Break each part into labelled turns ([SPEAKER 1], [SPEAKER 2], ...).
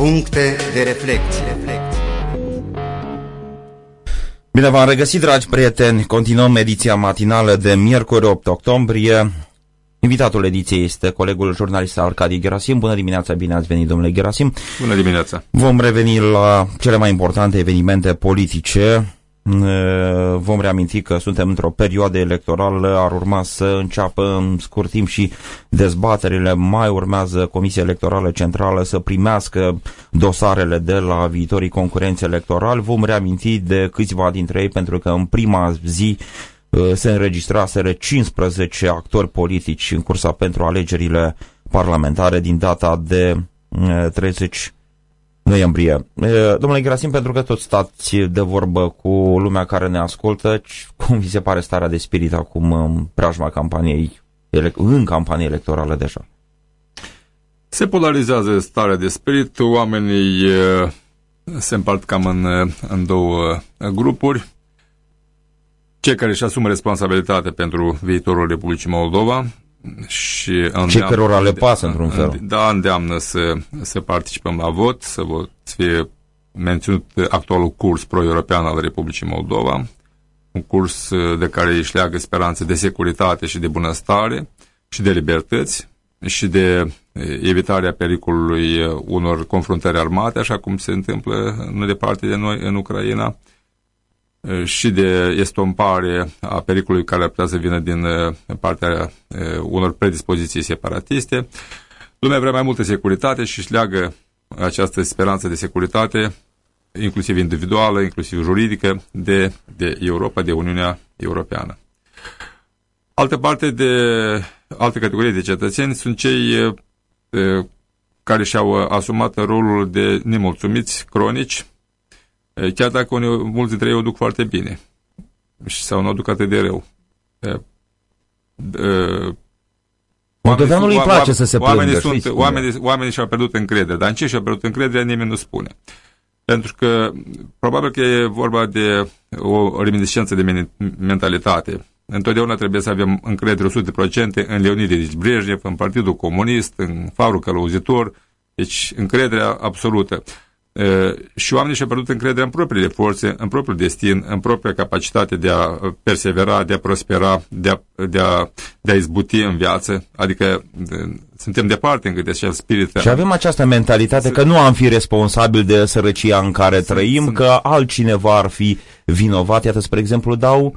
[SPEAKER 1] Puncte de reflecție.
[SPEAKER 2] Bine v-am regăsit, dragi prieteni. Continuăm ediția matinală de miercuri 8 octombrie. Invitatul ediției este colegul jurnalist Arcadi Gerasim. Bună dimineața, bine ați venit, domnule Gerasim.
[SPEAKER 3] Bună dimineața.
[SPEAKER 2] Vom reveni la cele mai importante evenimente politice Vom reaminti că suntem într-o perioadă electorală, ar urma să înceapă în scurt timp și dezbaterile. Mai urmează Comisia Electorală Centrală să primească dosarele de la viitorii concurenți electorali. Vom reaminti de câțiva dintre ei pentru că în prima zi se înregistraseră 15 actori politici în cursa pentru alegerile parlamentare din data de 30 noiembrie. Domnule Gerasim, pentru că tot stați de vorbă cu lumea care ne ascultă, cum vi se pare starea de spirit acum în preajma campaniei, în campanie electorală deja?
[SPEAKER 3] Se polarizează starea de spirit, oamenii se împart cam în, în două grupuri. Cei care își asumă responsabilitate pentru viitorul Republicii Moldova, și
[SPEAKER 2] Cei cărora le pasă într-un fel.
[SPEAKER 3] Da, îndeamnă să, să participăm la vot, să vot, să fie menținut actualul curs pro-european al Republicii Moldova, un curs de care își leagă speranțe de securitate și de bunăstare și de libertăți și de evitarea pericolului unor confruntări armate, așa cum se întâmplă nu departe de noi în Ucraina, și de estompare a pericolului care ar putea să vină din partea unor predispoziții separatiste. Lumea vrea mai multă securitate și își leagă această speranță de securitate, inclusiv individuală, inclusiv juridică, de, de Europa, de Uniunea Europeană. Altă parte de alte categorii de cetățeni sunt cei care și-au asumat rolul de nemulțumiți cronici, chiar dacă unii, mulți dintre ei o duc foarte bine și sau nu o duc atât de rău.
[SPEAKER 2] Moldoveanului îi place să se plângă.
[SPEAKER 3] Oamenii, sunt, oamenii, oamenii și-au pierdut încredere, dar în ce și-au pierdut încredere nimeni nu spune. Pentru că probabil că e vorba de o reminiscență de mentalitate. Întotdeauna trebuie să avem încredere 100% în Leonid Ilici Brejnev, în Partidul Comunist, în Favrul Călăuzitor, deci încrederea absolută și oamenii și-au pierdut încrederea în propriile forțe, în propriul destin, în propria capacitate de a persevera, de a prospera, de a, de a, de a izbuti în viață, adică de, suntem departe încă de acel spirit.
[SPEAKER 2] Și avem această mentalitate că nu am fi responsabil de sărăcia în care trăim, sunt, că altcineva ar fi vinovat. Iată, spre exemplu, dau,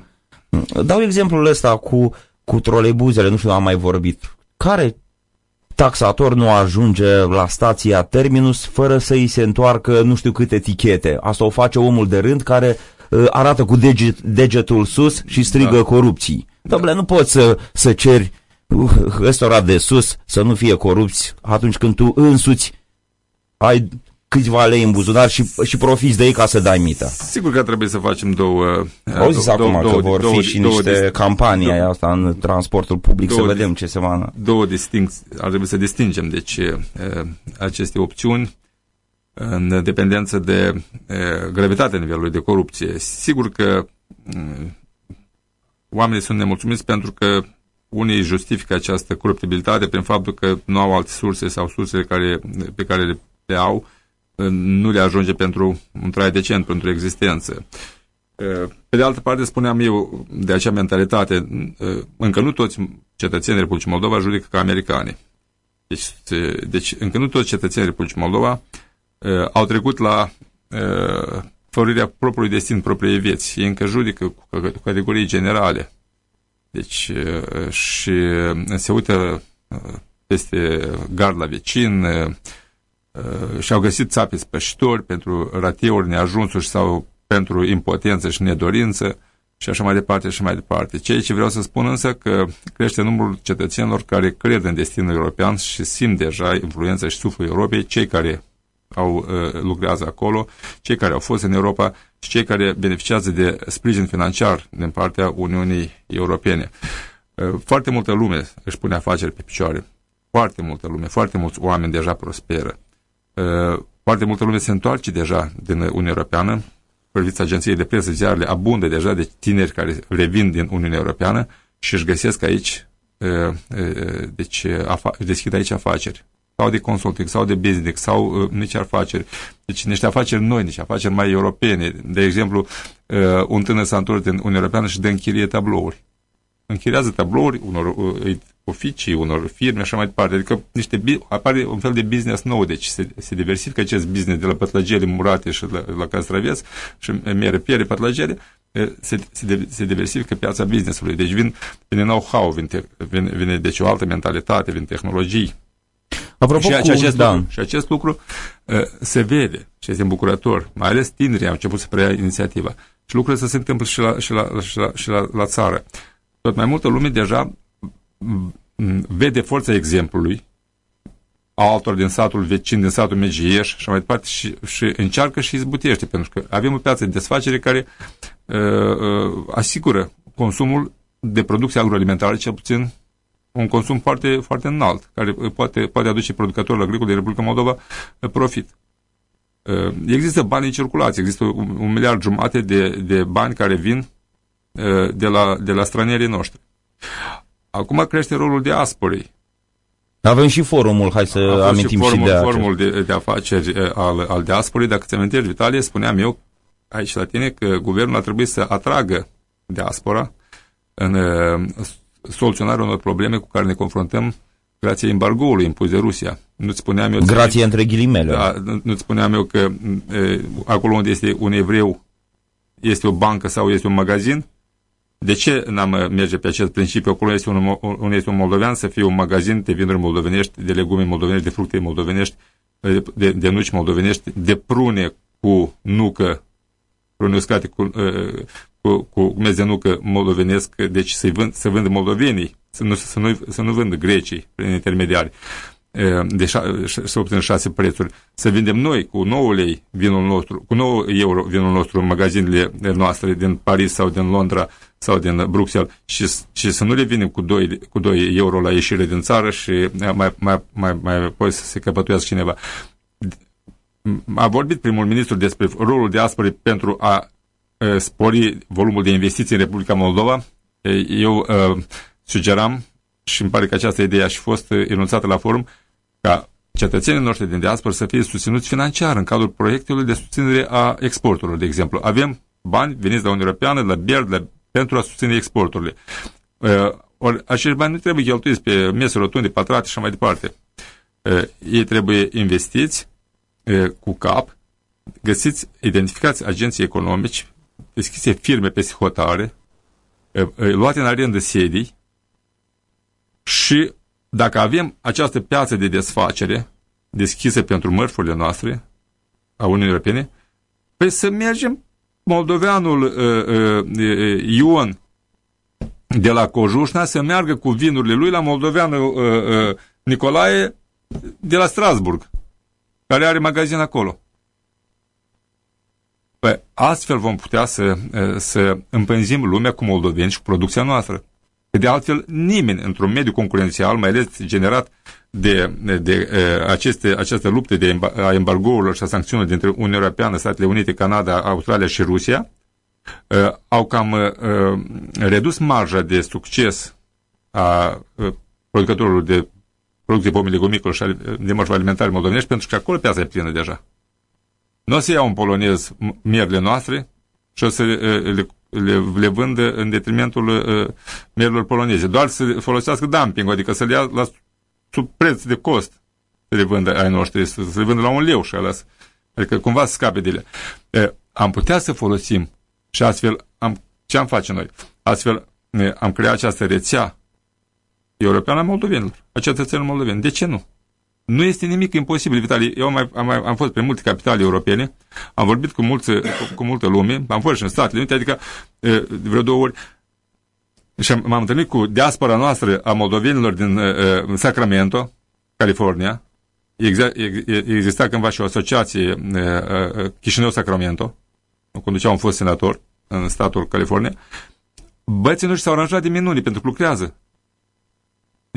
[SPEAKER 2] dau exemplul ăsta cu, cu trolebuzele, nu știu, am mai vorbit. Care taxator nu ajunge la stația terminus fără să îi se întoarcă nu știu câte etichete. Asta o face omul de rând care uh, arată cu deget, degetul sus și strigă da. corupții. Da. Dom'le, nu poți să, să ceri uh, ăstora de sus să nu fie corupți atunci când tu însuți ai câțiva lei în buzunar și, și profiți de ei ca să dai mită.
[SPEAKER 3] Sigur că trebuie să facem două...
[SPEAKER 2] Au zis două, acum două, că vor două, fi și două, niște două, campanii două, asta în transportul public, două, să vedem ce se va...
[SPEAKER 3] Două distinți, ar trebui să distingem, deci, aceste opțiuni în dependență de gravitatea nivelului de corupție. Sigur că oamenii sunt nemulțumiți pentru că unii justifică această coruptibilitate prin faptul că nu au alte surse sau surse care, pe care le au nu le ajunge pentru un trai decent, pentru existență. Pe de altă parte, spuneam eu, de acea mentalitate, încă nu toți cetățenii Republicii Moldova judecă ca americani. Deci, deci încă nu toți cetățenii Republicii Moldova au trecut la făurirea propriului destin, propriei vieți. Ei încă judecă cu categorii generale. Deci, și se uită peste gard la vecin, Uh, și-au găsit țapi spășitori pentru rateuri neajunsuri sau pentru impotență și nedorință și așa mai departe și mai departe. Ceea ce vreau să spun însă că crește numărul cetățenilor care cred în destinul european și simt deja influența și suflul Europei, cei care au uh, lucrează acolo, cei care au fost în Europa și cei care beneficiază de sprijin financiar din partea Uniunii Europene. Uh, foarte multă lume își pune afaceri pe picioare. Foarte multă lume, foarte mulți oameni deja prosperă. Uh, foarte multă lume se întoarce deja din Uniunea Europeană, priviți agenției de presă, ziarele abundă deja de tineri care revin din Uniunea Europeană și își găsesc aici, uh, uh, deci deschid aici afaceri. sau de consulting, sau de business, sau uh, nici afaceri. Deci niște afaceri noi, niște afaceri mai europene. De exemplu, uh, un tânăr s-a întors din Uniunea Europeană și dă închirie tablouri. Închiriază tablouri unor uh, oficii, unor firme, așa mai departe. Adică niște, apare un fel de business nou, deci se, se diversifică acest business de la pătlăgele murate și la, la castraveți și mere, piere, pătlăgele, se, se, se diversifică piața businessului. Deci vin, vine know-how, vine, vine, vine deci o altă mentalitate, vin tehnologii.
[SPEAKER 2] Apropo
[SPEAKER 3] și,
[SPEAKER 2] cu,
[SPEAKER 3] acest
[SPEAKER 2] da.
[SPEAKER 3] lucru, și acest lucru uh, se vede și este îmbucurător. Mai ales tinerii au început să preia inițiativa. Și lucrurile să se întâmplă și la, și la, și la, și la, la țară. Tot mai multă lume deja vede forța exemplului altor din satul vecin, din satul Megieș și mai departe și, și încearcă și izbutește, pentru că avem o piață de desfacere care uh, uh, asigură consumul de producție agroalimentară, cel puțin un consum foarte, foarte înalt, care poate, poate aduce producătorul agricol din Republica Moldova uh, profit. Uh, există bani în circulație, există un, un miliard jumate de, de bani care vin uh, de la, de la strănierii noștri. Acum crește rolul diasporei.
[SPEAKER 2] Avem și forumul, hai să
[SPEAKER 3] A
[SPEAKER 2] amintim
[SPEAKER 3] și, formul,
[SPEAKER 2] și de
[SPEAKER 3] formul de, de afaceri al, al diasporei. Dacă ți amintești, Vitalie, spuneam eu aici la tine că guvernul a trebuit să atragă diaspora în uh, soluționarea unor probleme cu care ne confruntăm grație embargoului impus de Rusia. Nu-ți spuneam eu...
[SPEAKER 2] Grație între ghilimele.
[SPEAKER 3] Da, nu-ți spuneam eu că e, acolo unde este un evreu este o bancă sau este un magazin, de ce n-am merge pe acest principiu? Acolo este un, un, este un moldovean să fie un magazin de vinuri moldovenești, de legume moldovenești, de fructe moldovenești, de, de nuci moldovenești, de prune cu nucă, prune uscate cu, cu, cu mezi de nucă moldovenesc, deci să, vând, să vândă moldovenii, să nu, să, nu, să nu vândă grecii prin intermediari de să obțină șase prețuri, să vindem noi cu 9 lei vinul nostru, cu 9 euro vinul nostru în magazinele noastre din Paris sau din Londra sau din Bruxelles și, și să nu le vinem cu 2, cu 2 euro la ieșire din țară și mai, mai, mai, mai apoi să se căpătuiască cineva. A vorbit primul ministru despre rolul diasporii pentru a uh, spori volumul de investiții în Republica Moldova. Eu uh, sugeram și îmi pare că această idee a și fost enunțată la forum, ca cetățenii noștri din diaspora să fie susținuți financiar în cadrul proiectului de susținere a exporturilor, de exemplu. Avem bani veniți la Uniunea Europeană, la BERD, la, pentru a susține exporturile. Uh, ori acești bani nu trebuie cheltuiți pe mese rotunde, patrate și mai departe. Uh, ei trebuie investiți uh, cu cap, găsiți, identificați agenții economici, deschise firme pe hotare, uh, luate în arendă sedii și dacă avem această piață de desfacere deschisă pentru mărfurile noastre a Uniunii Europene, păi să mergem moldoveanul uh, uh, Ion de la Cojușna să meargă cu vinurile lui la moldoveanul uh, uh, Nicolae de la Strasburg, care are magazin acolo. Păi astfel vom putea să, uh, să împânzim lumea cu moldoveni și cu producția noastră. De altfel, nimeni într-un mediu concurențial, mai ales generat de, de, de aceste, aceste lupte de, a embargourilor și a sancțiunilor dintre Uniunea Europeană, Statele Unite, Canada, Australia și Rusia, au cam redus marja de succes a producătorilor de producție pomi legumicole și de mărfuri alimentare moldovenești, pentru că acolo piața e plină deja. Nu o să iau un polonez mierile noastre și o să le le, le vândă în detrimentul uh, merilor poloneze. Doar să folosească dumping, adică să le ia la sub preț de cost să le vândă ai noștri, să, să le vândă la un leu și ales. Adică cumva să scape de ele. Uh, am putea să folosim și astfel am, ce am face noi? Astfel uh, am creat această rețea europeană a moldovenilor, a cetățenilor moldoveni. De ce nu? Nu este nimic imposibil, Vitali. Eu am, am, am fost pe multe capitale europene, am vorbit cu, mulți, cu, cu multă lume, am fost și în Statele Unite, adică vreo două ori, și m-am întâlnit cu diaspora noastră a moldovenilor din uh, Sacramento, California. Exista cândva și o asociație uh, Chișinău-Sacramento, conducea un fost senator în statul California. Băieții noștri s-au aranjat de minuni pentru că lucrează.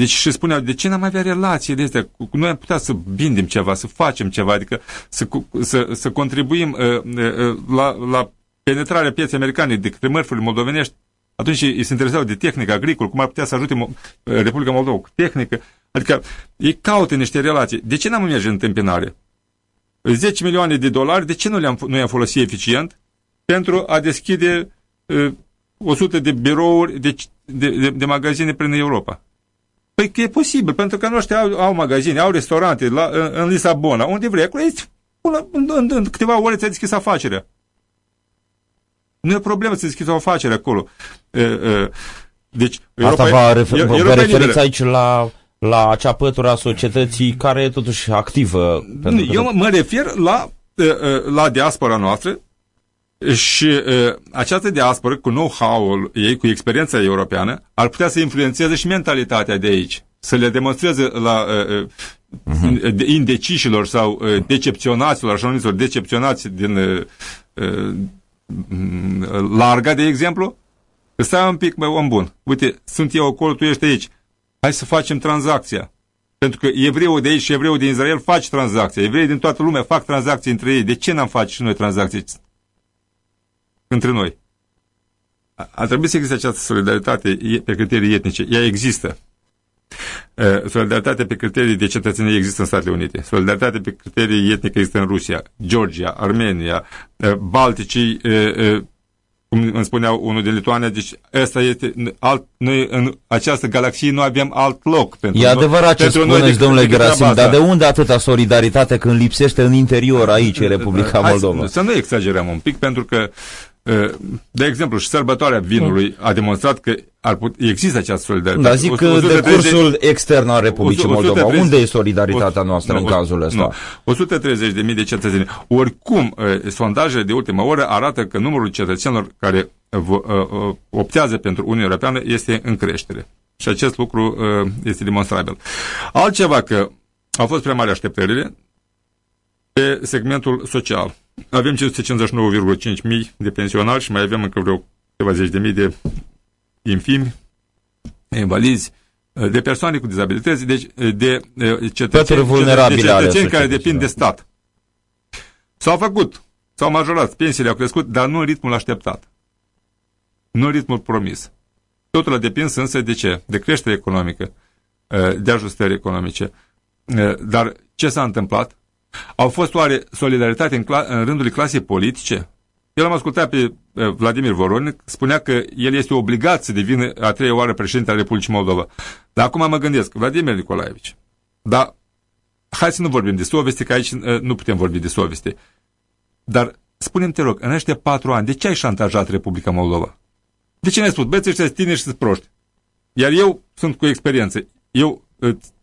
[SPEAKER 3] Deci și spuneau, de ce n-am avea relație de astea? Noi am putea să vindem ceva, să facem ceva, adică să, să, să contribuim uh, uh, la, la penetrarea pieței americane de către mărfurile moldovenești. Atunci ei se interesau de tehnică agricol, cum ar putea să ajute Republica Moldova cu tehnică. Adică ei caută niște relații. De ce n-am merge în întâmpinare? 10 milioane de dolari, de ce nu le-am, nu i-am folosit eficient pentru a deschide uh, 100 de birouri de, de, de, de magazine prin Europa? Păi că e posibil, pentru că noștri au, au magazine, au restaurante la, în, în Lisabona, unde vrei. Acolo ești, în, în, în, în câteva ore ți-ai deschis afacerea. Nu e problemă să deschizi o afacere acolo. Uh, uh, deci,
[SPEAKER 2] Europa Asta va refer, e, vă referiți aici la, la acea pătură a societății care e totuși activă.
[SPEAKER 3] Nu, eu mă, mă refer la, la diaspora noastră și această diasporă cu know-how-ul ei, cu experiența europeană, ar putea să influențeze și mentalitatea de aici. Să le demonstreze la uh-huh. indecișilor sau decepționaților, așa numiților decepționați din larga, de exemplu, Stai un pic, bă, om bun. Uite, sunt eu acolo, tu ești aici. Hai să facem tranzacția. Pentru că evreul de aici și evreul din Israel faci tranzacția. Evreii din toată lumea fac tranzacții între ei. De ce n-am face și noi tranzacții între noi? A trebuit să existe această solidaritate pe criterii etnice. Ea există. Solidaritatea pe criterii de cetățenie există în Statele Unite. Solidaritatea pe criterii etnice există în Rusia, Georgia, Armenia, Balticii, cum îmi spunea unul din Lituania, deci ăsta este alt, noi în această galaxie nu avem alt loc.
[SPEAKER 2] Pentru e adevărat ce spuneți, domnule Gerasim, dar de unde atâta solidaritate când lipsește în interior aici Republica Moldova?
[SPEAKER 3] Hai, să nu exagerăm un pic, pentru că de exemplu, și sărbătoarea vinului a demonstrat că ar put, există această solidaritate.
[SPEAKER 2] Da, zic că de cursul extern al Republicii Moldova. 130, unde e solidaritatea noastră nu, în cazul ăsta?
[SPEAKER 3] Nu, 130.000 de cetățeni. Oricum, sondajele de ultimă oră arată că numărul cetățenilor care optează pentru Uniunea Europeană este în creștere. Și acest lucru este demonstrabil. Altceva că au fost prea mari așteptările pe segmentul social avem 559,5 mii de pensionari și mai avem încă vreo câteva zeci de mii de infimi, invalizi, de persoane cu dizabilități, deci de cetățeni, de cetățeni care depind de stat. S-au făcut, s-au majorat, pensiile au crescut, dar nu în ritmul așteptat. Nu în ritmul promis. Totul a depins însă de ce? De creștere economică, de ajustări economice. Dar ce s-a întâmplat? Au fost oare solidaritate în, în rândul clasei politice? El am ascultat pe Vladimir Voronin, spunea că el este obligat să devină a treia oară președinte al Republicii Moldova. Dar acum mă gândesc, Vladimir Nicolaevici, dar hai să nu vorbim de soveste, că aici nu putem vorbi de soveste. Dar spune-mi, te rog, în ăștia patru ani, de ce ai șantajat Republica Moldova? De ce ne-ai spus, băieți ăștia tineri și sunt proști? Iar eu sunt cu experiență. Eu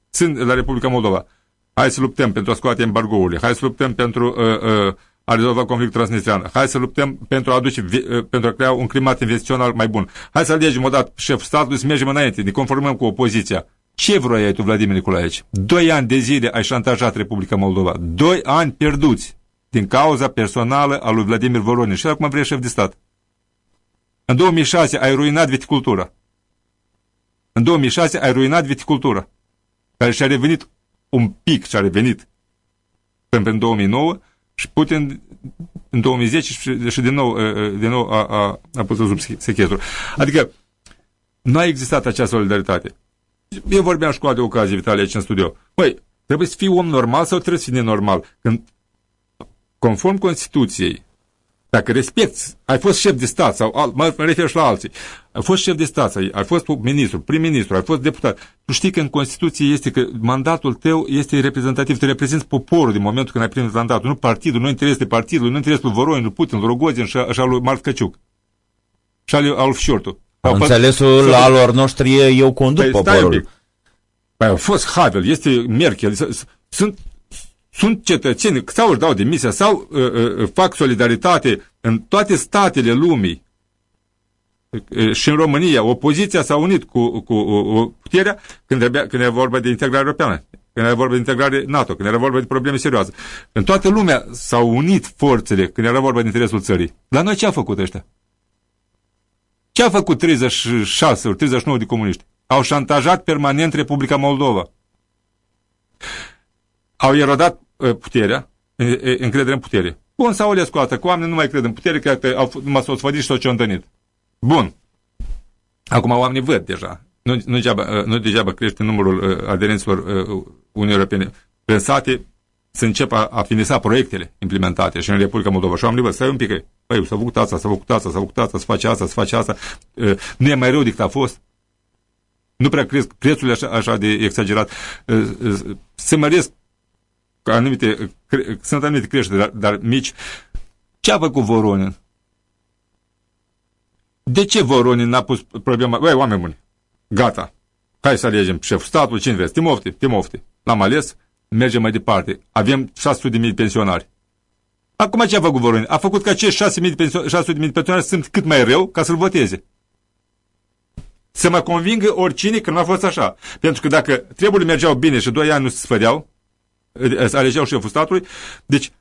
[SPEAKER 3] sunt la Republica Moldova. Hai să luptăm pentru a scoate embargourile. Hai să luptăm pentru uh, uh, a rezolva conflictul transnistrian. Hai să luptăm pentru a, aduce, uh, pentru a crea un climat investițional mai bun. Hai să alegem odată șef statului să mergem înainte, ne conformăm cu opoziția. Ce vroiai tu, Vladimir Nicolaevici? Doi ani de zile ai șantajat Republica Moldova. Doi ani pierduți din cauza personală a lui Vladimir Voronin. Și acum vrei șef de stat. În 2006 ai ruinat viticultura. În 2006 ai ruinat viticultura, care și-a revenit un pic și a revenit până în 2009 și Putin în 2010 și, și din nou, din nou a, a, a pus sub sechestru. Adică nu a existat acea solidaritate. Eu vorbeam și cu alte ocazii, Vitalie, aici în studio. Păi, trebuie să fii om normal sau trebuie să fii nenormal? Când, conform Constituției, dacă respecti, ai fost șef de stat sau alt, mă refer și la alții, ai fost șef de stat, ai fost ministru, prim-ministru, ai fost deputat. Tu știi că în Constituție este că mandatul tău este reprezentativ, te reprezinți poporul din momentul când ai primit mandatul, nu partidul, nu interesul partidului, nu interesul lui Voroin, lui Putin, lui Rogozin și, și al lui Marc Căciuc. Și al lui Alf Șortu.
[SPEAKER 2] Înțelesul la alor noștri e eu conduc păi, poporul.
[SPEAKER 3] Păi au fost Havel, este Merkel, sunt sunt cetățeni sau își dau demisia sau uh, uh, fac solidaritate în toate statele lumii uh, și în România, opoziția s-a unit cu, cu uh, puterea când, trebuia, când era vorba de integrare europeană, când era vorba de integrare NATO, când era vorba de probleme serioase. În toată lumea s-au unit forțele când era vorba de interesul țării. La noi ce a făcut ăștia? Ce a făcut 36 ori, 39 de comuniști? Au șantajat permanent Republica Moldova. Au erodat Uh, puterea, încredere în putere. Bun, s-au ales cu altă, cu oameni nu mai cred în putere, că au, numai s-au sfădit și s-au ciondănit. Bun. Acum oamenii văd deja. nu, nu, degeaba, nu degeaba crește numărul aderenților Uniunii Europene pensate să încep a, a finisa proiectele implementate și în Republica Moldova. Și am bă, stai un pic, băi, s-a făcut asta, s-a făcut asta, s-a făcut asta, se face asta, se face asta, nu e mai rău decât a fost. Nu prea cresc prețurile așa, așa de exagerat. Se măresc anumite, sunt anumite creșteri, dar, dar mici. Ce a făcut Voronin? De ce Voronin n-a pus problema? Băi, oameni buni, gata, hai să alegem șeful statului, cine vreți, Timofte, Timofte. L-am ales, mergem mai departe. Avem 600.000 de pensionari. Acum ce a făcut Voronin? A făcut ca acești 600.000 de, de pensionari sunt cât mai rău ca să-l voteze. Să mă convingă oricine că nu a fost așa. Pentru că dacă treburile mergeau bine și doi ani nu se sfăreau, alegeau șeful statului, deci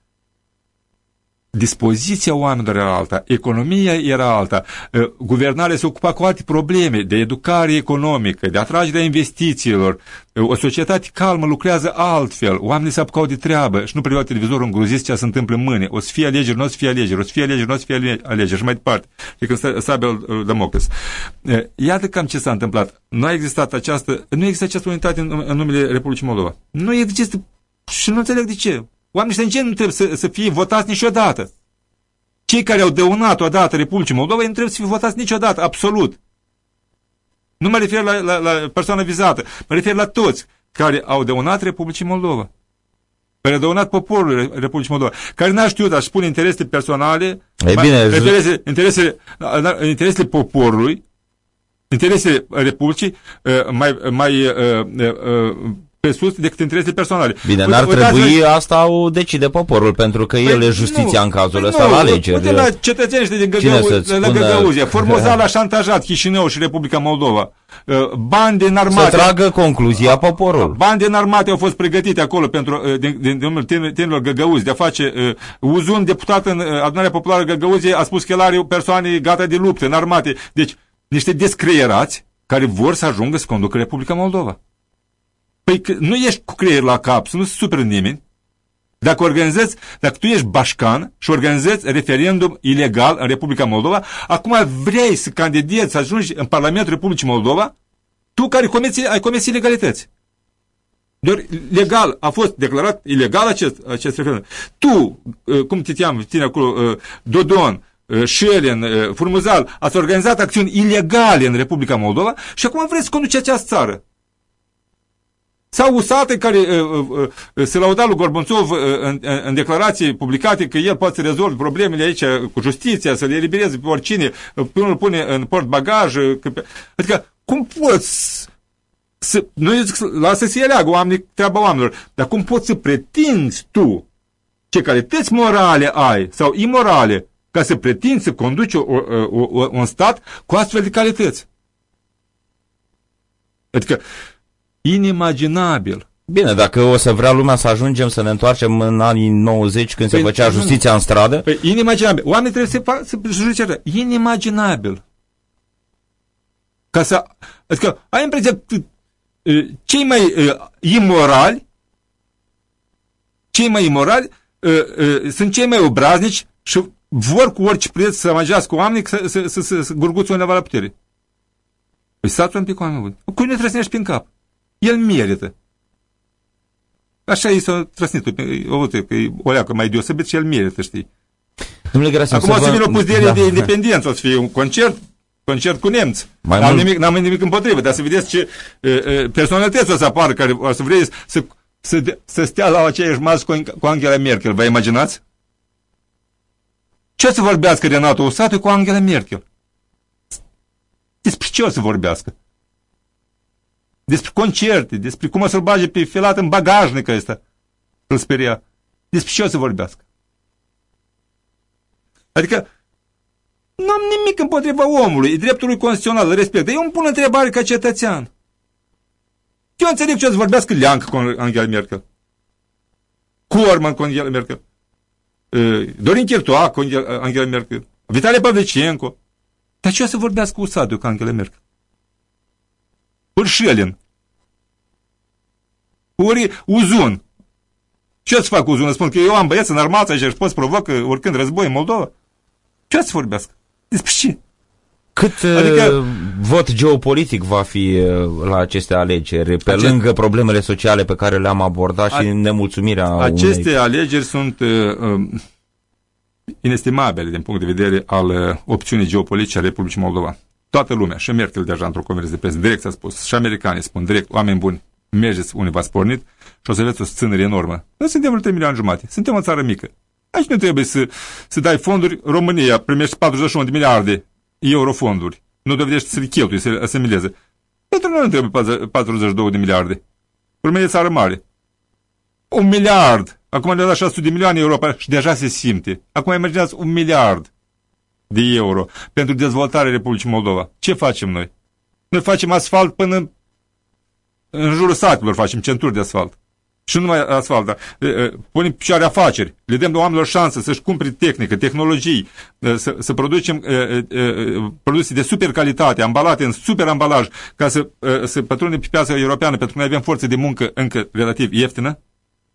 [SPEAKER 3] dispoziția oamenilor era alta, economia era alta, guvernarea se ocupa cu alte probleme, de educare economică, de atragerea investițiilor, o societate calmă lucrează altfel, oamenii se apucau de treabă și nu priveau televizorul îngrozit ce se întâmplă în mâine, o să fie alegeri, nu o să fie alegeri, o să fie alegeri, nu o să fie alegeri și mai departe. E când sabel Damocles. Iată cam ce s-a întâmplat. Nu a existat această, nu există această unitate în, în numele Republicii Moldova. Nu există și nu înțeleg de ce. Oamenii ăștia nu trebuie să, să fie votați niciodată. Cei care au dăunat odată Republicii Moldova nu trebuie să fie votați niciodată, absolut. Nu mă refer la, la, la persoana vizată, mă refer la toți care au dăunat Republicii Moldova. Care au dăunat poporul Republicii Moldova. Care n-a știut a-și spune interesele personale,
[SPEAKER 2] e
[SPEAKER 3] mai,
[SPEAKER 2] bine,
[SPEAKER 3] interesele, interesele, interesele poporului, interesele Republicii, mai, mai pe sus decât interesele personale.
[SPEAKER 2] Bine, n-ar trebui asta o decide poporul, pentru că el păi, e justiția nu, în cazul păi ăsta nu, la alegeri. Uite
[SPEAKER 3] la cetățenii din Găgăuzia, la Găgăuzia. Formosa a șantajat Chișinău și Republica Moldova. Uh, bani din armate.
[SPEAKER 2] Să tragă concluzia poporul.
[SPEAKER 3] Bani din armate au fost pregătite acolo pentru uh, din, din, din tinerilor Găgăuzi de a face uh, uzun deputat în adunarea populară Găgăuzie a spus că el are persoane gata de luptă în armate. Deci, niște descreierați care vor să ajungă să conducă Republica Moldova. Păi că nu ești cu creier la cap, să nu se supere nimeni. Dacă organizezi, dacă tu ești bașcan și organizezi referendum ilegal în Republica Moldova, acum vrei să candidezi, să ajungi în Parlamentul Republicii Moldova, tu care comiți, ai comis ilegalități. Doar legal, a fost declarat ilegal acest, acest referendum. Tu, uh, cum te cheamă, tine acolo, uh, Dodon, uh, Șelen, Furmuzal, ați organizat acțiuni ilegale în Republica Moldova și acum vreți să conduceți această țară. Sau Usate care uh, uh, uh, se lauda lui Gorbunțov uh, în, în declarații publicate că el poate să rezolve problemele aici cu justiția, să le elibereze pe oricine, până îl pune în port bagaj. Că, adică, cum poți să, nu zic, lasă să-i aleagă oamenii treaba oamenilor, dar cum poți să pretinzi tu ce calități morale ai sau imorale ca să pretinzi să conduci o, o, o, un stat cu astfel de calități? Adică, inimaginabil.
[SPEAKER 2] Bine, dacă o să vrea lumea să ajungem să ne întoarcem în anii 90 când păi, se făcea justiția nu. în stradă?
[SPEAKER 3] Păi, inimaginabil. Oamenii trebuie să, fac, să judice Inimaginabil. Ca să... Adică ai impresia că cei mai uh, imorali cei mai imorali uh, uh, sunt cei mai obraznici și vor cu orice preț să amăgească oamenii să, să, să, să, să gurguți undeva la putere. Păi stați un pic oameni buni. Cui ne trăsnești prin cap? El merită. Așa i s-a trăsnit, o avut că e o leacă mai deosebit și el merită, știi?
[SPEAKER 2] Domnule Gerasim,
[SPEAKER 3] Acum o să vină o puzdere da, de independență, o să fie un concert, concert cu nemți. Mai n-am, mult... nimic, n-am nimic împotrivă, dar să vedeți ce uh, uh, personalități o să apară, care o să vreți să, să, să stea la aceeași masă cu, cu Angela Merkel, vă imaginați? Ce să vorbească Renato Usatu cu Angela Merkel? Despre ce o să vorbească? Despre concerte, despre cum o să-l bage pe filat în bagajnic ăsta, să-l speria. Despre ce o să vorbească? Adică, nu am nimic împotriva omului, e dreptul lui constituțional, îl respect. Dar eu îmi pun întrebare ca cetățean. Eu înțeleg ce o să vorbească Leancă cu Angela Merkel. Cu Orman cu Angela Merkel. Dorin Chirtoa cu Angela Merkel. Vitalie Pavlicenko. Dar ce o să vorbească Usadu cu Angela Merkel? Pârșelin. Ori Uzun. Ce să fac Uzun? Spun că eu am băieți în armață și pot să provoc oricând război în Moldova. Ce să vorbească? Despre ce?
[SPEAKER 2] Cât adică, vot geopolitic va fi la aceste alegeri, pe acest, lângă problemele sociale pe care le-am abordat și a, nemulțumirea
[SPEAKER 3] Aceste
[SPEAKER 2] unei...
[SPEAKER 3] alegeri sunt uh, inestimabile din punct de vedere al uh, opțiunii geopolitice a Republicii Moldova. Toată lumea, și Merkel deja într-o conferință de presă, direct a spus, și americanii spun direct, oameni buni, mergeți unde v-ați pornit și o să aveți o susținere enormă. Noi suntem vreo 3 milioane jumate, suntem o țară mică. Aici nu trebuie să, să dai fonduri. România primește 41 de miliarde eurofonduri. Nu dovedește să le cheltui, să le asimileze. Pentru noi nu trebuie 42 de miliarde. România e țară mare. Un miliard! Acum le-a dat 600 de milioane Europa și deja se simte. Acum imaginați un miliard de euro pentru dezvoltarea Republicii Moldova. Ce facem noi? Noi facem asfalt până în jurul satelor, facem centuri de asfalt. Și nu numai asfalt, dar punem picioare afaceri, le dăm oamenilor șansă să-și cumpere tehnică, tehnologii, să, să producem produse de super calitate, ambalate în super ambalaj, ca să, să pătrundem pe piața europeană, pentru că noi avem forță de muncă încă relativ ieftină,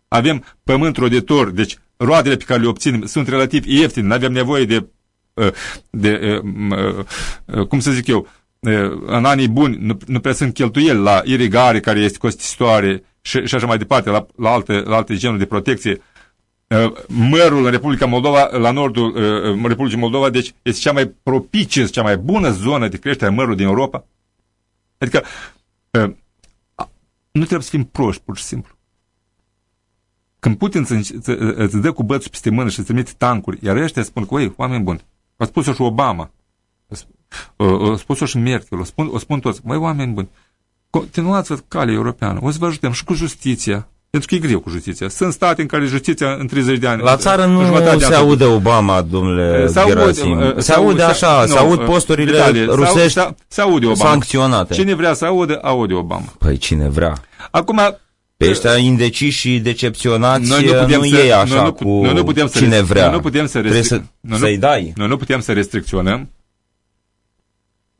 [SPEAKER 3] avem pământ roditor, deci roadele pe care le obținem sunt relativ ieftine, nu avem nevoie de, de, de cum să zic eu, în anii buni nu, nu prea sunt cheltuieli la irigare care este costisitoare și, și așa mai departe, la, la, alte, la alte genuri de protecție. Mărul în Republica Moldova, la nordul Republicii Moldova, deci este cea mai propice, cea mai bună zonă de creștere a mărului din Europa. Adică nu trebuie să fim proști, pur și simplu. Când Putin îți dă cu bățul peste mână și îți trimite tancuri, iar ăștia spun că, oi, oameni buni, a spus-o și Obama, a spus-o și Merkel, o spun, o spun toți, măi, oameni buni, continuați calea europeană, o să vă ajutăm și cu justiția, pentru că e greu cu justiția. Sunt state în care justiția în 30 de ani...
[SPEAKER 2] La țară nu se aude Obama, domnule se Gerasim. Se, se aude așa, se aud posturile Vitalie, rusești se aude Obama. sancționate.
[SPEAKER 3] Cine vrea să aude, aude Obama.
[SPEAKER 2] Păi cine vrea.
[SPEAKER 3] Acum,
[SPEAKER 2] pe ăștia indeciși și decepționați noi nu, putem nu să, e așa noi nu, cu noi nu putem să cine vrea.
[SPEAKER 3] Noi nu putem să,
[SPEAKER 2] restric, să noi să-i dai.
[SPEAKER 3] Noi nu putem să restricționăm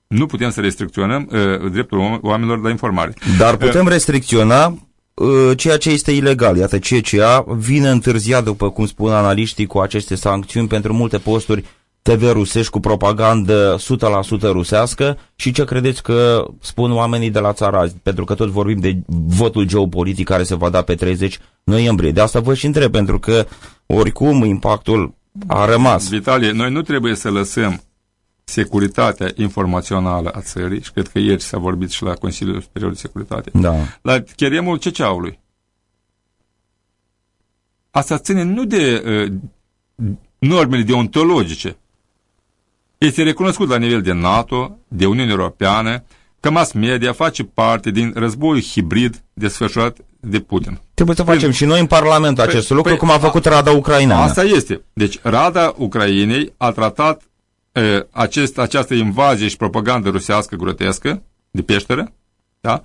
[SPEAKER 3] nu putem să restricționăm uh, dreptul oamenilor la informare.
[SPEAKER 2] Dar putem uh, restricționa uh, ceea ce este ilegal. Iată, CCA vine întârziat, după cum spun analiștii, cu aceste sancțiuni pentru multe posturi TV rusești cu propagandă 100% rusească și ce credeți că spun oamenii de la țara azi? Pentru că tot vorbim de votul geopolitic care se va da pe 30 noiembrie. De asta vă și întreb, pentru că oricum impactul a rămas.
[SPEAKER 3] Vitalie, noi nu trebuie să lăsăm securitatea informațională a țării, și cred că ieri s-a vorbit și la Consiliul Superior de Securitate,
[SPEAKER 2] da.
[SPEAKER 3] la cheremul CCA-ului. Asta ține nu de uh, normele deontologice. Este recunoscut la nivel de NATO, de Uniunea Europeană, că mass media face parte din războiul hibrid desfășurat de Putin.
[SPEAKER 2] Trebuie să facem păi, și noi în Parlament păi, acest păi, lucru, păi, cum a făcut Rada Ucraineană.
[SPEAKER 3] Asta este. Deci Rada Ucrainei a tratat acest, această invazie și propagandă rusească grotescă de peșteră da?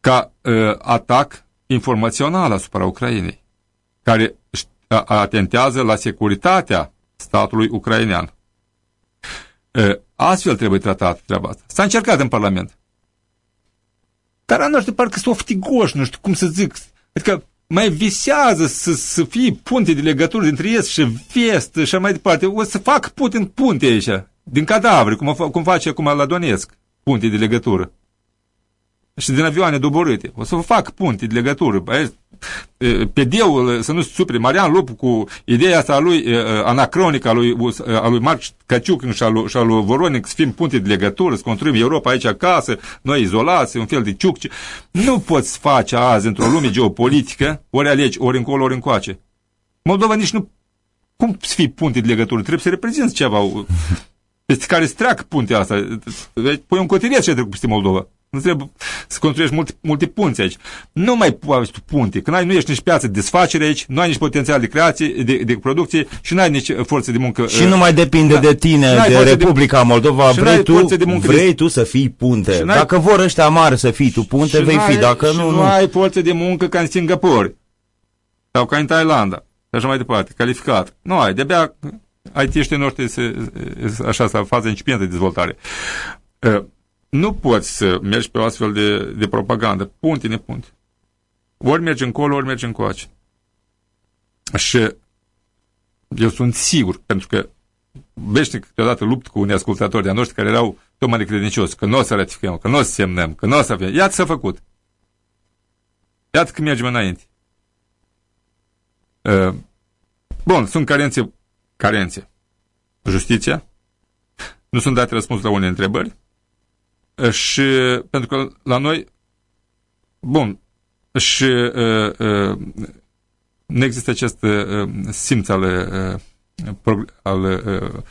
[SPEAKER 3] ca uh, atac informațional asupra Ucrainei, care atentează la securitatea statului ucrainean. Uh, astfel trebuie tratat treaba asta. S-a încercat în Parlament. Dar nu știu, parcă sunt oftigoși, nu știu cum să zic. Adică mai visează să, să fie punte de legătură dintre est și vest și mai departe. O să fac Putin punte aici din cadavre, cum, cum face acum la Donetsk, punte de legătură. Și din avioane doborâte. O să vă fac punte de legătură. Pe deul să nu supere Marian Lupu cu ideea asta a lui anacronică, a lui, a lui Marc Caciuc și a lui, și a lui Voronic, să fim punte de legătură, să construim Europa aici acasă, noi izolați, un fel de ciucci. Nu poți face azi într-o lume geopolitică, ori alegi, ori încolo, ori încoace. Moldova nici nu... Cum să fii punte de legătură? Trebuie să reprezinți ceva peste care se treacă puntea asta. Pui un cotinet și peste Moldova. Nu trebuie să construiești multe, multe punți aici. Nu mai poți punte. Când ai, nu ești nici piață de desfacere aici, nu ai nici potențial de creație, de, de producție și nu ai nici forță de muncă.
[SPEAKER 2] Și nu mai depinde de tine, de Republica de, Moldova. Vrei, tu, de muncă vrei de... tu să fii punte. Dacă vor ăștia mari să fii tu punte, vei fi. Dacă nu, nu.
[SPEAKER 3] nu ai forță de muncă ca în Singapore sau ca în Thailanda. Și așa mai departe, calificat. Nu ai, de-abia IT-știi noștri se, așa, să fază incipientă de dezvoltare. Nu poți să mergi pe o astfel de, de propagandă. Punte, nepunte. Ori mergi încolo, ori mergi încoace. Și eu sunt sigur, pentru că veșnic câteodată lupt cu unii ascultători de-a noștri care erau tocmai necredincioși, că nu o să ratificăm, că nu o să semnăm, că nu o să avem. Iată s-a făcut. Iată că mergem înainte. Uh, bun, sunt carențe, carențe. Justiția. Nu sunt date răspuns la unele întrebări. Uh, și pentru că la noi, bun, și uh, uh, nu există acest uh, simț al, uh, al uh,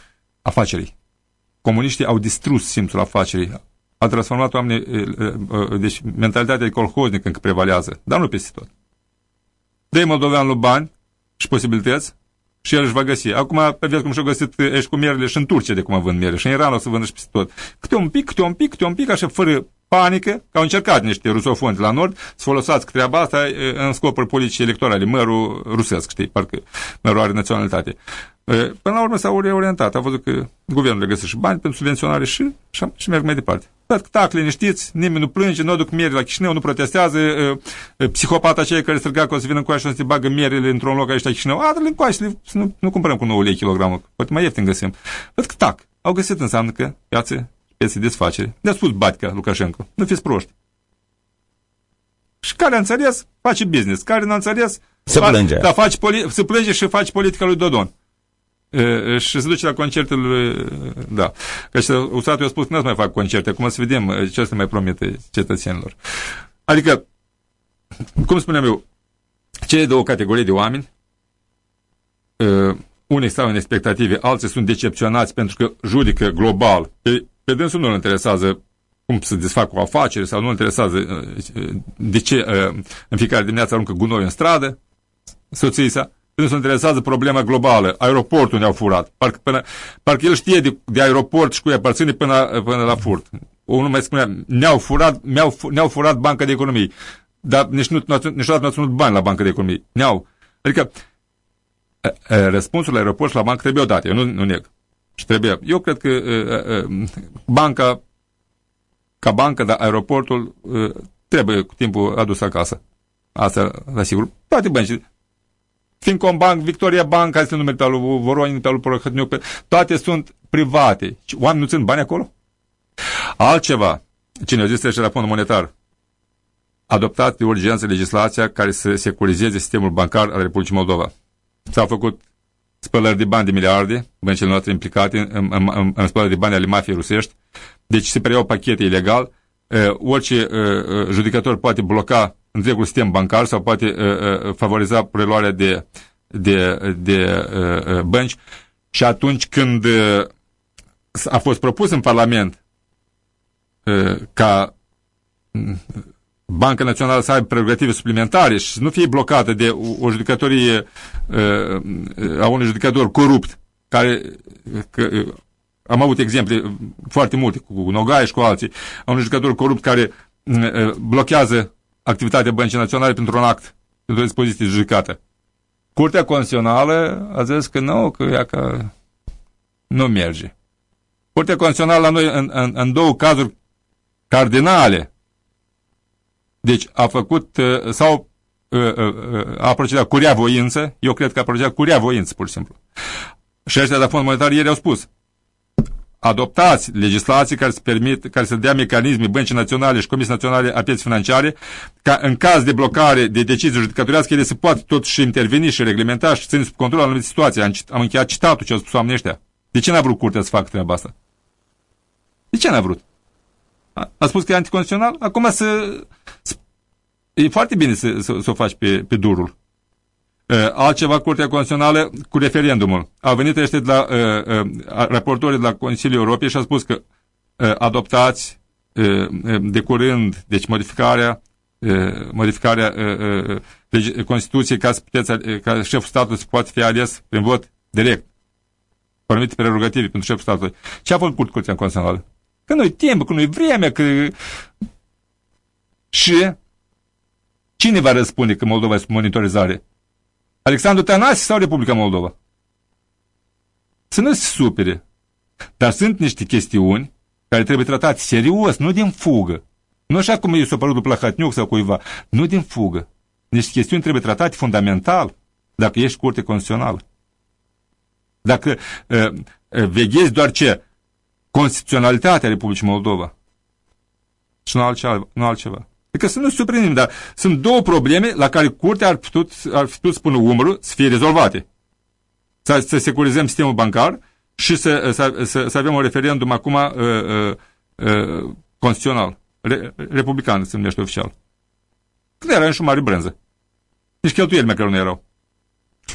[SPEAKER 3] afacerii. Comuniștii au distrus simțul afacerii, au transformat oamenii, uh, uh, deci mentalitatea colhoznică încă prevalează, dar nu peste tot. Dă-i moldoveanul bani și posibilități și el își va găsi. Acum, vezi cum și-au găsit ești cu mierele și în Turcia de cum vând miere și în Iran o să vândă și peste tot. Câte un pic, câte un pic, câte un pic, așa fără panică, că au încercat niște rusofoni de la nord să folosească treaba asta în scopuri politice electorale, mărul rusesc, știi, parcă mărul are naționalitate. Până la urmă s-au reorientat, a văzut că guvernul le găsește și bani pentru subvenționare și, și, și merg mai departe. Dar tac liniștiți, nimeni nu plânge, nu aduc mieri la Chișinău, nu protestează, psihopata aceea care străga că o să vină cu așa să bagă mierile într-un loc aici la Chișinău, adă-le încoace, nu, nu cumpărăm cu 9 lei kilogramul, poate mai ieftin găsim. Văd că tac, au găsit înseamnă că piață piețe de desfacere. Ne-a spus Batca Lukashenko, nu fiți proști. Și care a înțeles, face business. Care nu a înțeles,
[SPEAKER 2] se fa plânge.
[SPEAKER 3] Da, face se plânge și face politica lui Dodon. E, și se duce la concertul lui, da. Că și Usatul a spus că nu mai fac concerte, acum să vedem ce să mai promite cetățenilor. Adică, cum spuneam eu, cele două categorii de oameni, uh, unii stau în expectative, alții sunt decepționați pentru că judică global. Pe pe dânsul nu-l interesează cum să desfacă o afacere sau nu-l interesează uh, de ce uh, în fiecare dimineață aruncă gunoi în stradă, soții sa. Nu se interesează problema globală. Aeroportul ne-au furat. Parcă, până, parcă el știe de, de aeroport și cu aparține până, până la furt. Unul mai spunea, ne-au furat, ne-au, ne-au furat Banca de Economie. Dar nici nu, niciodată nu au ținut bani la Banca de Economie. Ne-au. Adică, răspunsul la aeroport și la bancă trebuie odată. Eu nu, nu neg. Și trebuie. Eu cred că uh, uh, banca, ca bancă, dar aeroportul uh, trebuie cu timpul adus acasă. Asta, la sigur. Toate băncile. Bank, Victoria Bank, care este numele pe al lui Voronin, pe al lui Prohătniuc, toate sunt private. Oamenii nu țin bani acolo? Altceva. Cine a zis trece la fondul monetar? Adoptat de urgență legislația care să securizeze sistemul bancar al Republicii Moldova. S-au făcut spălări de bani de miliarde, băncile noastre implicate în, în, în, în spălări de bani ale mafiei rusești, deci se preiau pachete ilegal, uh, orice uh, judecător poate bloca întregul sistem bancar sau poate uh, favoriza preluarea de, de, de bănci. Și atunci când a fost propus în Parlament ca Banca Națională să aibă prerogative suplimentare și să nu fie blocată de o judecătorie uh, a unui judecător corupt, care că, uh, am avut exemple foarte multe cu Nogai și cu alții, a unui judecător corupt care uh, blochează activitatea Băncii Naționale pentru un act, pentru o dispoziție judecată. Curtea Constituțională a zis că nu, că ea că nu merge. Curtea Constituțională la noi în, în, în două cazuri cardinale deci a făcut, uh, sau uh, uh, a procedat cu rea voință, eu cred că a procedat cu rea voință, pur și simplu. Și ăștia de fond monetar ieri au spus, adoptați legislații care să, permit, care să dea mecanisme băncii naționale și comisii naționale a pieței financiare ca în caz de blocare de decizii judecătorească ele se poate totuși interveni și reglementa și ține sub control anumite situații. Am, am încheiat citatul ce au spus oamenii ăștia. De ce n-a vrut curtea să facă treaba asta? De ce n-a vrut? A, a spus că e anticonstituțional? Acum să, să... E foarte bine să, să, să o faci pe, pe durul. Uh, altceva, Curtea Constituțională cu referendumul. A venit ăștia de la uh, uh, raportorii de la Consiliul Europei și a spus că uh, adoptați uh, de curând, deci modificarea uh, modificarea uh, uh, Constituției ca, să puteți, uh, ca șeful statului să poate fi ales prin vot direct. Permite prerogative pentru șeful statului. Ce a făcut Curtea Constituțională? Că nu-i timp, că nu-i vreme, că... Și cine va răspunde că Moldova este monitorizare? Alexandru Tanasi sau Republica Moldova? Să nu se supere. Dar sunt niște chestiuni care trebuie tratate serios, nu din fugă. Nu așa cum i s-a părut după Hatniuc sau cuiva. Nu din fugă. Niște chestiuni trebuie tratate fundamental dacă ești curte constituțională. Dacă uh, veghezi doar ce? Constituționalitatea Republicii Moldova. Și nu altceva. Nu altceva. Adică să nu surprindem, dar sunt două probleme la care curtea ar putut, ar putut spune umărul să fie rezolvate. Să, să securizăm sistemul bancar și să, să, să, să avem un referendum acum uh, uh, uh, constituțional, re, republican se numește oficial. Când era și o mare brânză. Nici cheltuieli măcar nu erau.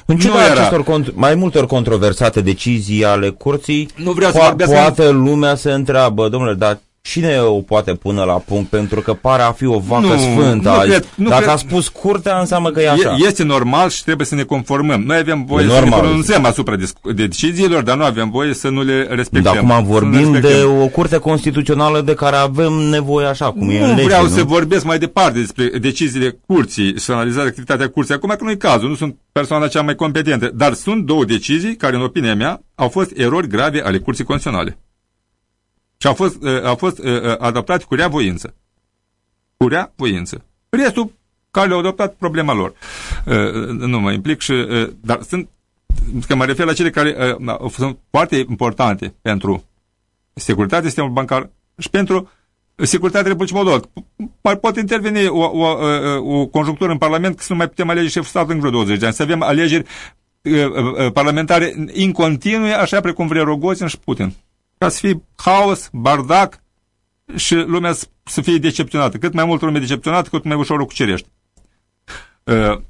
[SPEAKER 2] În ciuda acestor cont- mai multor controversate decizii ale curții,
[SPEAKER 3] nu vreau
[SPEAKER 2] po-
[SPEAKER 3] să
[SPEAKER 2] poate lumea se întreabă, domnule, dar Cine o poate pune la punct? Pentru că pare a fi o vacă nu, sfântă. Nu cred, nu Dacă cred. a spus curtea, înseamnă că e așa.
[SPEAKER 3] Este normal și trebuie să ne conformăm. Noi avem voie e să normal. ne pronunțăm asupra de deciziilor, dar nu avem voie să nu le respectăm.
[SPEAKER 2] Dar acum vorbim de o curte constituțională de care avem nevoie așa, cum
[SPEAKER 3] nu
[SPEAKER 2] e în lege,
[SPEAKER 3] vreau nu? să vorbesc mai departe despre deciziile curții și să analizez activitatea curții. Acum că nu e cazul, nu sunt persoana cea mai competentă, dar sunt două decizii care, în opinia mea, au fost erori grave ale curții constituționale. Și au fost, uh, au fost uh, uh, adoptate cu rea voință. Cu rea voință. Restul care le-au adoptat, problema lor. Nu mă implic și... Dar sunt... Că mă refer la cele care sunt foarte importante pentru securitatea sistemului bancar și pentru securitatea Republicii Moldova. Mai poate interveni o, o, o conjunctură în Parlament că să nu mai putem alege șeful statului în vreo 20 de ani. Să avem alegeri parlamentare în continue, așa precum vrea Rogozin și Putin ca să fie haos, bardac și lumea să fie decepționată. Cât mai mult lume decepționată, cât mai ușor o cucerești. Uh,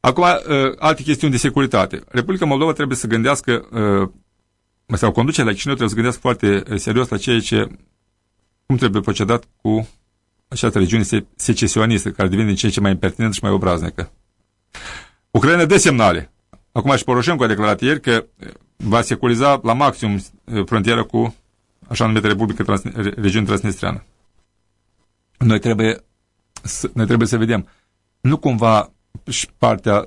[SPEAKER 3] acum, uh, alte chestiuni de securitate. Republica Moldova trebuie să gândească, uh, sau conducerea la Chișinău trebuie să gândească foarte serios la ceea ce, cum trebuie procedat cu această regiune secesionistă, care devine din ce ce mai impertinentă și mai obraznică. Ucraina dă semnale. Acum și Poroșenko a declarat ieri că va securiza la maximum eh, frontiera cu așa numită Republică Trans Regiune Transnistreană. Noi trebuie, să, noi trebuie să vedem nu cumva și partea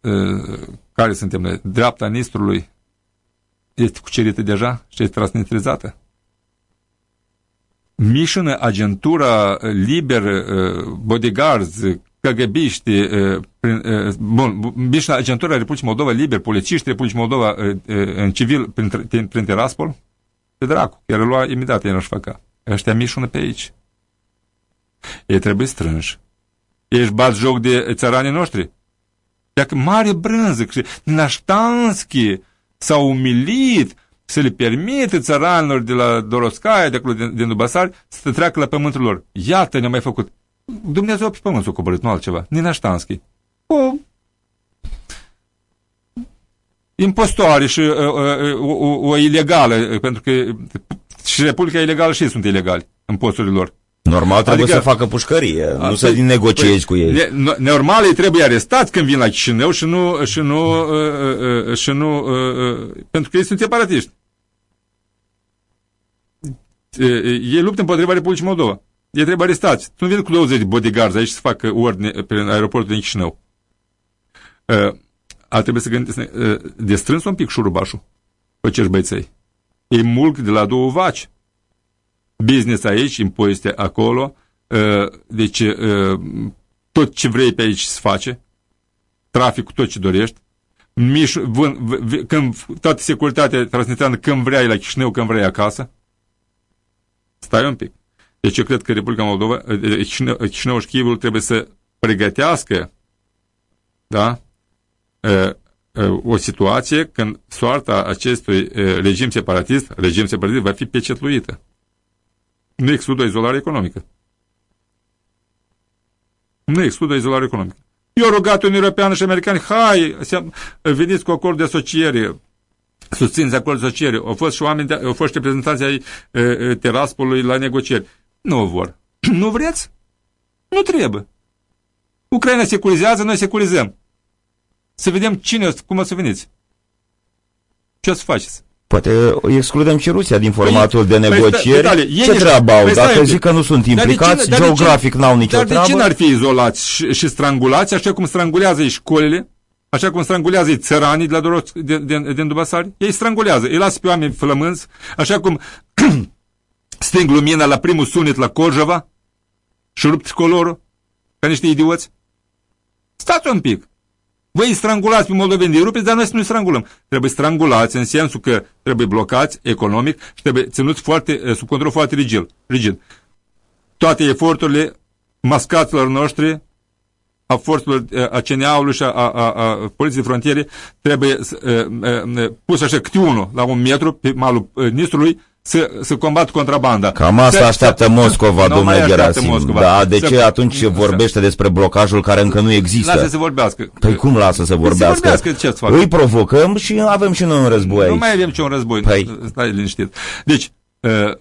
[SPEAKER 3] uh, care suntem noi, dreapta Nistrului este cucerită deja și este transnistrizată. Mișină agentura liber, uh, bodyguards, căgăbiști, prin, bun, bișna agentura Republicii Moldova liber, polițiști Republicii Moldova în civil prin, prin, prin Tiraspol, pe dracu, care lua imediat ei nu-și făca. Ăștia mișună pe aici. Ei trebuie strânși. Ei își bat joc de țăranii noștri. Dacă mare brânză, Naștanski s-au umilit să le permite țăranilor de la Doroscaia, de acolo din, din Dubasari, să treacă la pământul lor. Iată ne-a mai făcut. Dumnezeu pe pământ s-a coborât, nu altceva. Nina Ștanski. O impostoare și uh, uh, o, o, o ilegală, pentru că și Republica ilegală și ei sunt ilegali în posturile lor.
[SPEAKER 2] Normal trebuie adică, să facă pușcărie, a, nu să negociezi păi, cu ei.
[SPEAKER 3] Ne, normal ei trebuie arestați când vin la Chișinău și nu, și nu, uh, uh, și nu uh, uh, pentru că ei sunt separatiști. Ei luptă împotriva Republicii Moldova. Ei trebuie arestați. Tu nu vin cu 20 de bodyguards aici să facă ordine prin aeroportul din Chișinău. Uh, ar trebui să gândiți uh, de strâns un pic șurubașul pe cerci băiței. E mult de la două vaci. Business aici, impozite acolo, uh, deci uh, tot ce vrei pe aici se face, traficul, tot ce dorești, Miș, vân, v, când, toată securitatea transnistreană când vrei la Chișinău, când vrei acasă. Stai un pic. Deci eu cred că Republica Moldova, Chișinău și Chievul trebuie să pregătească da, o situație când soarta acestui regim separatist, regim separatist va fi pecetluită. Nu excludă izolare economică. Nu excludă izolare economică. Eu rugat Uniunea Europeană și americani, hai, veniți cu acord de asociere, susțineți acord de asociere. Au fost și oameni, de, au fost reprezentanții ai Teraspolului la negocieri. Nu o vor. nu vreți? Nu trebuie. Ucraina securizează, noi securizăm. Să vedem cine, cum o să veniți. Ce o să faceți?
[SPEAKER 2] Poate excludem și Rusia din formatul păi, de negocieri. Păi, păi, ce treabă au? Păi, Dacă zic că nu sunt implicați, dar geografic n-au nicio
[SPEAKER 3] dar
[SPEAKER 2] treabă.
[SPEAKER 3] Dar de ce n-ar fi izolați și, și strangulați, așa cum strangulează școlile, așa cum strangulează țăranii de la Doros, din, din, din Dubasari? Ei strangulează, îi lasă pe oameni flămânți, așa cum sting lumina la primul sunet la Corjova și rupt colorul ca niște idioți? Stați un pic. Voi strangulați pe moldoveni, îi rupeți, dar noi să nu strangulăm. Trebuie strangulați în sensul că trebuie blocați economic și trebuie ținuți foarte, eh, sub control foarte rigid. rigid. Toate eforturile mascaților noștri, a forțelor, eh, a CNA-ului și a, a, a, a Poliției Frontiere, trebuie uh, uh, pus așa câte unul la un metru pe malul Nistrului, să, să combat contrabanda.
[SPEAKER 2] Cam asta așteaptă Moscova, domnule Gerasim. Moscova. Da, de ce atunci vorbește despre blocajul care încă nu există?
[SPEAKER 3] Lasă să vorbească.
[SPEAKER 2] Păi cum lasă să vorbească?
[SPEAKER 3] Să vorbească ce
[SPEAKER 2] Îi provocăm și avem și noi un război
[SPEAKER 3] Nu mai avem ce un război. Păi. Stai liniștit. Deci, uh,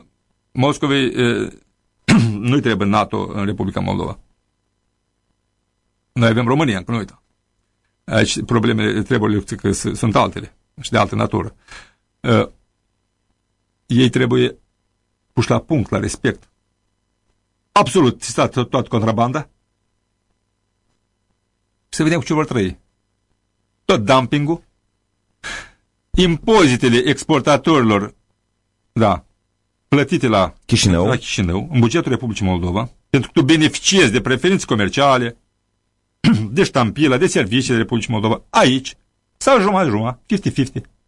[SPEAKER 3] Moscovei uh, nu-i trebuie NATO în Republica Moldova. Noi avem România, încă nu uita. Aici problemele, treburile sunt altele și de altă natură. Uh, ei trebuie puși la punct, la respect. Absolut, stat toată contrabanda. Și să vedem cu ce vor trăi. Tot dumpingul, impozitele exportatorilor, da, plătite la
[SPEAKER 2] Chișinău,
[SPEAKER 3] la Chișinău în bugetul Republicii Moldova, pentru că tu beneficiezi de preferințe comerciale, de ștampila, de servicii de Republicii Moldova, aici, sau jumătate-jumătate, 50-50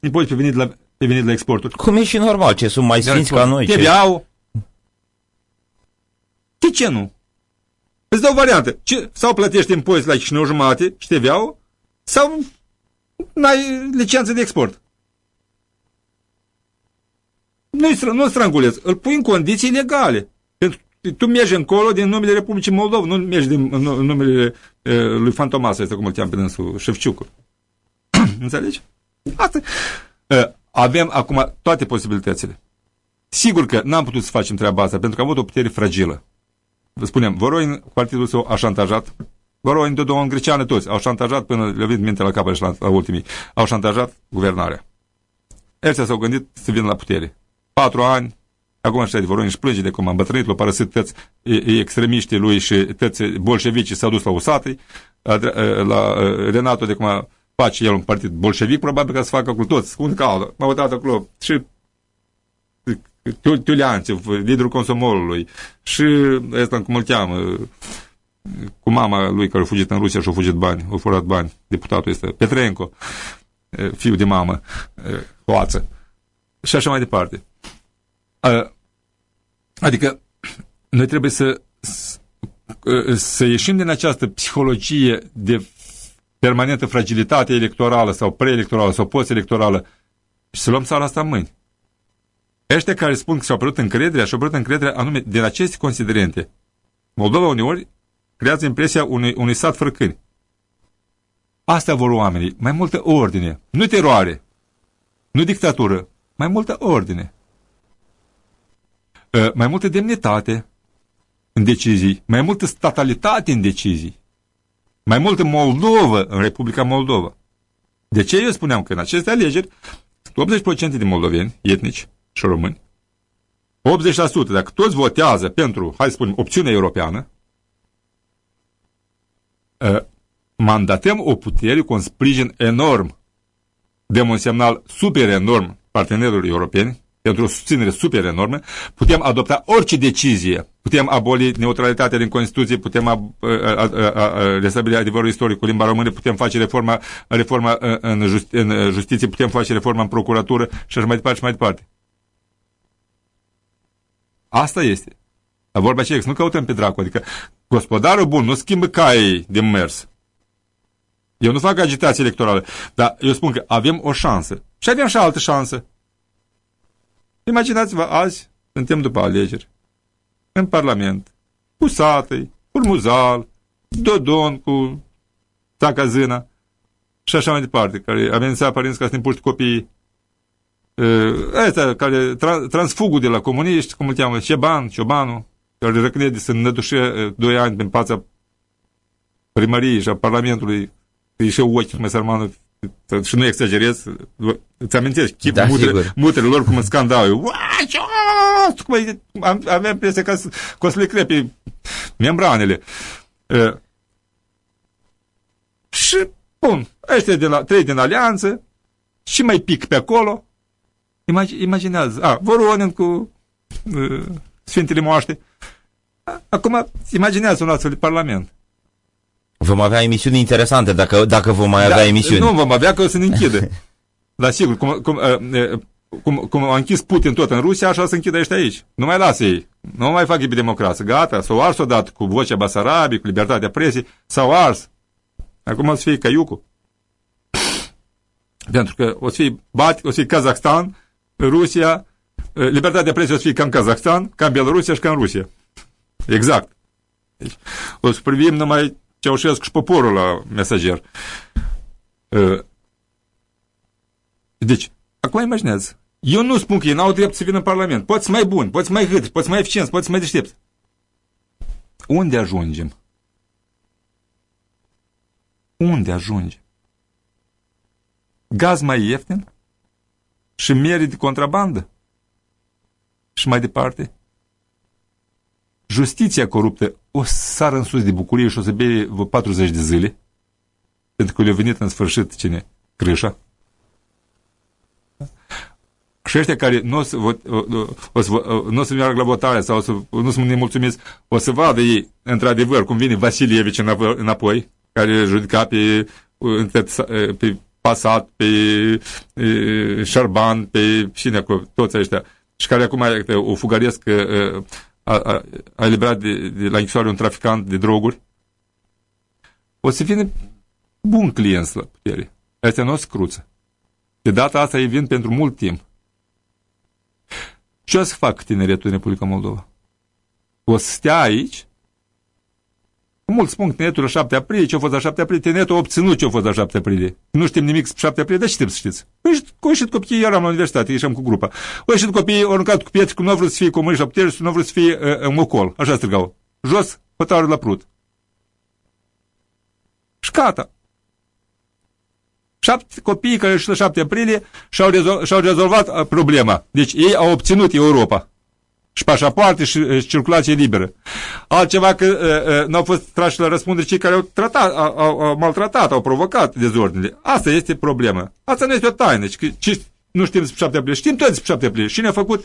[SPEAKER 3] impozit pe venit la, pe venit la exporturi.
[SPEAKER 2] Cum e și normal, ce sunt mai sfinți ca noi.
[SPEAKER 3] TVA-ul. De ce nu? Îți dau o variantă. Ce, sau plătești impozit la Chișinău jumate și TVA-ul, sau n-ai licență de export. Nu-i nu strangulezi, îl pui în condiții legale. Pentru tu mergi încolo din numele Republicii Moldova, nu mergi din numele uh, lui Fantomasa, este cum îl cheamă pe dânsul, Șefciucu. Înțelegi? Asta. Avem acum toate posibilitățile. Sigur că n-am putut să facem treaba asta, pentru că am avut o putere fragilă. Vă spunem, Voroin, partidul său a șantajat, Voroin, Dodon, Greceană, toți au șantajat până le-au venit minte la capăt și la, la ultimii. Au șantajat guvernarea. Ăștia s-au gândit să vină la putere. Patru ani, acum așa de Voroin își plânge de cum a îmbătrânit, l-au părăsit tăți extremiștii lui și tăți bolșevicii s-au dus la usatei, la, la Renato de cum a face el un partid bolșevic, probabil ca să facă cu toți, un caldă, m-a uitat acolo, și Tulianțev, liderul Consomolului, și ăsta cum îl cheamă, cu mama lui care a fugit în Rusia și a fugit bani, a furat bani, deputatul este Petrenco, fiu de mamă, hoață, și așa mai departe. Adică, noi trebuie să, să ieșim din această psihologie de permanentă fragilitate electorală sau preelectorală sau post-electorală și să luăm țara asta în mâini. Ăștia care spun că și-au apărut încrederea, și-au apărut încrederea anume din aceste considerente. Moldova uneori creează impresia unui, unui sat fără câini. Asta vor oamenii, mai multă ordine, nu teroare, nu dictatură, mai multă ordine. Ă, mai multă demnitate în decizii, mai multă statalitate în decizii mai mult în Moldova, în Republica Moldova. De ce eu spuneam că în aceste alegeri 80% de moldoveni etnici și români, 80%, dacă toți votează pentru, hai să spunem, opțiunea europeană, ă, mandatăm o putere cu un sprijin enorm, de un semnal super enorm partenerilor europeni, pentru o susținere super enormă, putem adopta orice decizie, putem aboli neutralitatea din Constituție, putem restabili adevărul istoric cu limba română, putem face reforma, reforma în, justi în justiție, putem face reforma în procuratură și așa mai departe și mai departe. Asta este. La vorba aceea, nu căutăm pe dracu, adică gospodarul bun nu schimbă caii de mers. Eu nu fac agitație electorală, dar eu spun că avem o șansă. Și avem și altă șansă. Imaginați-vă, azi suntem după alegeri. În Parlament. Cu Satăi, Urmuzal, Dodon cu Țacazâna și așa mai departe, care amenința părinți ca să ne puști copiii. Ăsta care tra transfugul de la comuniști, cum îl cheamă, Șeban, Ciobanu, care răcnede să nădușe doi ani din fața primăriei și a Parlamentului, îi și ochii, mai sărmanul, și nu exagerez, îți amintești chip da, mutele, mutele lor cum scandau eu. Aveam impresia că, că o să le crepe membranele. Uh, și, bun, ăștia din, trei din alianță și mai pic pe acolo. Imag, imaginează, a, Voronin cu uh, Sfintele Moaște. Acum, imaginează un astfel de parlament.
[SPEAKER 2] Vom avea emisiuni interesante dacă, dacă vom mai avea
[SPEAKER 3] da,
[SPEAKER 2] emisiuni.
[SPEAKER 3] Nu vom avea că o să ne închidă. Dar sigur, cum, cum, uh, cum, cum a închis Putin tot în Rusia, așa se închide ăștia aici. Nu mai lasă ei. Nu mai fac democrație. Gata, s-au ars odată cu vocea Basarabii, cu libertatea presii, s-au ars. Acum o să fie caiucul. Pentru că o să fie, bat, o să fie Kazakhstan, Rusia, libertatea presei o să fie ca în Kazakhstan, ca în Belarusia și ca în Rusia. Exact. Deci, o să privim numai Ceaușescu și poporul la mesager. Deci, acum imaginează. Eu nu spun că ei n-au drept să vină în Parlament. Poți mai bun, poți mai hât, poți mai eficient, poți mai deștept. Unde ajungem? Unde ajungem? Gaz mai ieftin? Și miere de contrabandă? Și mai departe? Justiția coruptă o să sară în sus de bucurie și o să bere 40 de zile, pentru că le-a venit în sfârșit cine? Crâșa. Și ăștia care nu o să, o, o, să, nu o să meargă la votare sau o să, nu sunt nemulțumiți, o să vadă ei, într-adevăr, cum vine Vasilievici înapoi, care judica pe, pe Pasat, pe e, Șarban, pe cine cu toți ăștia, și care acum o fugăresc a, a, a eliberat de, de la închisoare un traficant de droguri, o să vină bun client la putere. Astea nu o să cruță. De data asta ei vin pentru mult timp. Ce o să fac tineretul în Republica Moldova? O să stea aici? Mulți spun tineretul la 7 aprilie, ce a fost la 7 aprilie, tineretul a obținut ce a fost la 7 aprilie. Nu știm nimic 7 aprilie, dar ce trebuie să știți? Păi, au ieșit copiii, eram la universitate, ieșeam cu grupa. Au ieșit copiii, au aruncat cu pietre, cum nu au vrut să fie comuniști la putere și nu au vrut să fie uh, uh, mocol. Așa strigau. Jos, pătarul la prut. Și gata. Șapte copii care și la 7 aprilie și-au, rezol și rezolvat uh, problema. Deci ei au obținut Europa. Și pașapoarte și, și circulație liberă. Altceva că uh, uh, n-au fost trași la răspundere cei care au, tratat, au, au, au maltratat, au provocat dezordinile. Asta este problema. Asta nu este o taină. Că, ce, nu știm despre 7 aprilie. Știm toți despre 7 aprilie. Și ne-a făcut...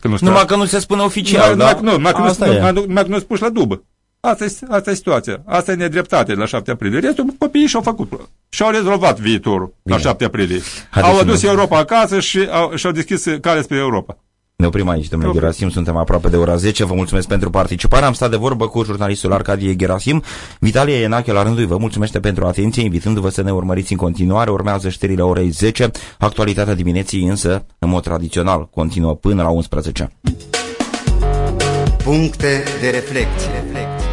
[SPEAKER 2] Că nu numai că nu se spune oficial,
[SPEAKER 3] numai, da? Numai, numai, că nu, numai că nu spus la dubă. Asta e, asta e situația. Asta e nedreptate la 7 aprilie. Restul copiii și-au făcut. Și-au rezolvat viitorul Bine. la 7 aprilie. Haideți au adus Europa acasă și au, și-au deschis cale spre Europa.
[SPEAKER 2] Ne oprim aici, domnule okay. Gerasim, suntem aproape de ora 10, vă mulțumesc pentru participare. Am stat de vorbă cu jurnalistul Arcadie Gerasim. Vitalie Enache, la rândul vă mulțumește pentru atenție, invitându-vă să ne urmăriți în continuare. Urmează știrile orei 10, actualitatea dimineții însă, în mod tradițional, continuă până la 11.
[SPEAKER 1] Puncte de reflecție. reflecție.